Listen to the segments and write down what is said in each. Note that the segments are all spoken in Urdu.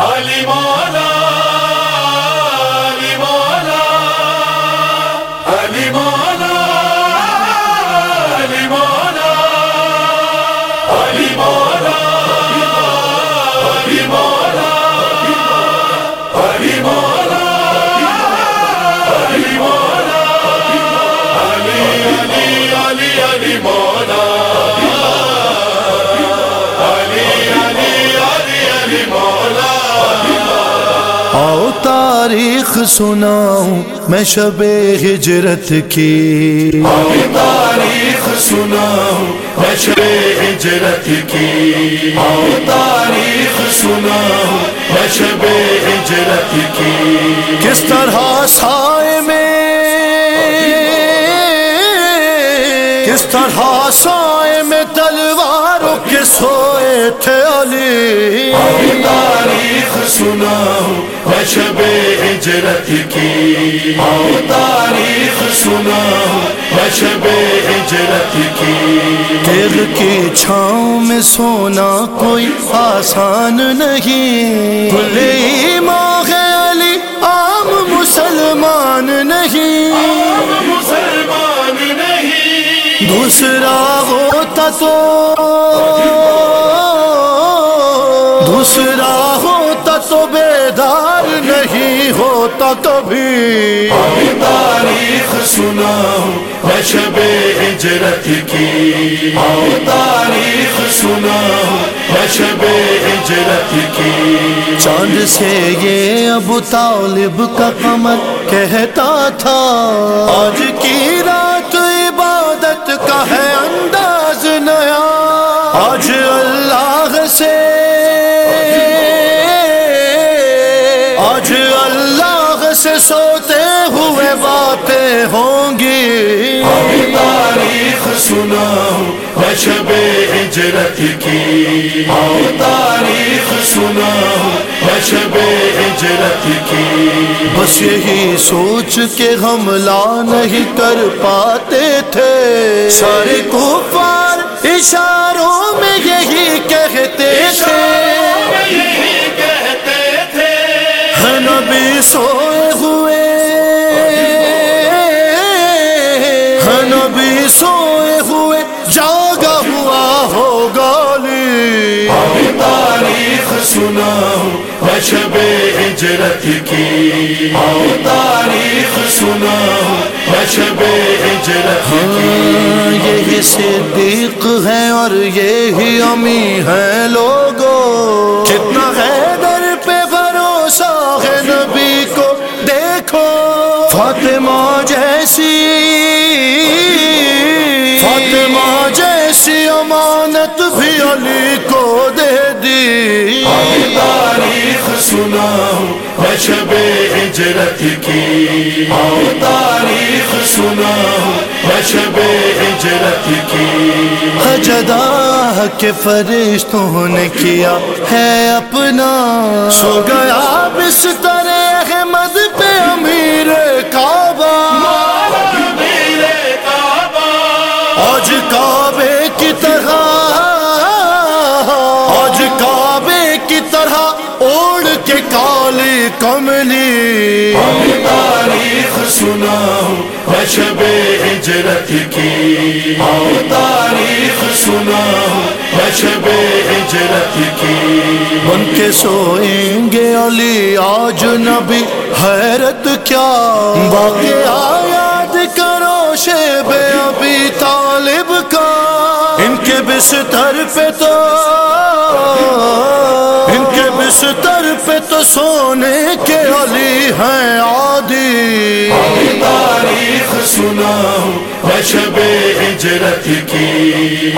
عالمان تاریخ سناؤں میں شب ہجرت کی۔ تاریخ سناؤں میں شب ہجرت کی۔ تاریخ سناؤں میں شب ہجرت کی۔ کس طرح سائے میں؟ کس طرح سائے میں تلواروں کے سوئے تھے علی؟ تاریخ سناؤں میں شب ہجرت کی آؤ تاریخ سناؤں میں شب ہجرت کی تیغ کی چھاؤں میں سونا کوئی آسان نہیں کھلے ایمان ہے علی عام مسلمان نہیں مسلمان نہیں دوسرا ہوتا تو دوسرا نہیں ہوتا کبھی تاریخ سناؤں میں شب ہجرت کی۔ آؤ تاریخ سناؤں میں شب ہجرت کی۔ چاند سے یہ ابو طالب کا قمر کہتا تھا۔ آج کی رات عبادت کا ہے انداز نیا۔ سناؤں میں شب ہجرت کی۔ آؤ تاریخ سناؤں میں شب ہجرت کی۔ بس یہی سوچ کے حملہ نہیں کر پاتے تھے۔ سارے کفار اشاروں میں یہی کہتے تھے۔ یہی کہتے تھے۔ ہے نبی سوئے تاریخ سناؤں میں شب ہجرت کی۔ آؤ تاریخ سناؤں میں شب ہجرت کی۔ ہاں، یہی صدیق ہے اور یہی امی ہے لوگوں کتنا ہے در پہ بھروسہ ہے نبی کو، دیکھو۔ فاطمہ جیسی شب ہجرت کی۔ آؤ تاریخ میں شب ہجرت کی۔ جدا کے فرشتوں نے کیا ہے اپنا۔ سو گیا بستر احمد پہ امیر کعبہ۔ کملی تاریخ سناؤں میں شب ہجرت کی۔ آؤ تاریخ سناؤں میں شب ہجرت کی۔ بن کے سوئیں گے علی آج نبی حیرت کیا۔ واقعہ یاد کرو شیب ابھی طالب کا۔ ان کے بستر پہ تو ان کے بستر سونے کے علی ہیں عادی۔ تاریخ سناؤں میں شب ہجرت کی۔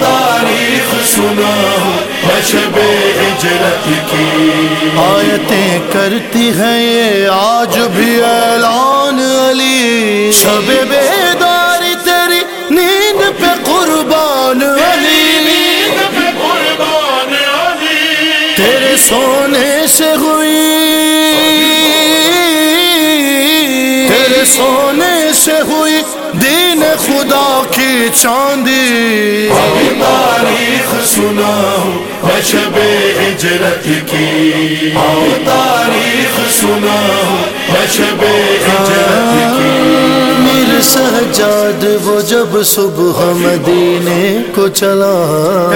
تاریخ سناؤں میں شب ہجرت کی۔ آیتیں کرتی ہیں یہ آج بھی اعلان علی۔ شب سونے سے ہوئی دین خدا کی چاندی۔ تاریخ سنا شب ہجرت کی۔ تاریخ سنا شب ہجرت کی۔ میر سجاد وہ جب صبح مدینے کو چلا۔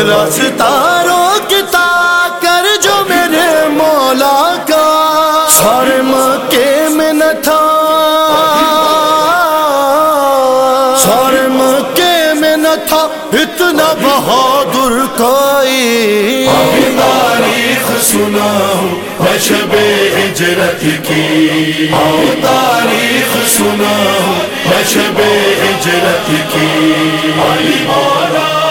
راستہ سارے مکے میں نہ تھا اتنا بہادر کوئی تاریخ سنا ہوں شب ہجرت کی۔ تاریخ سنا ہوں شب ہجرت کی۔ علی مولا۔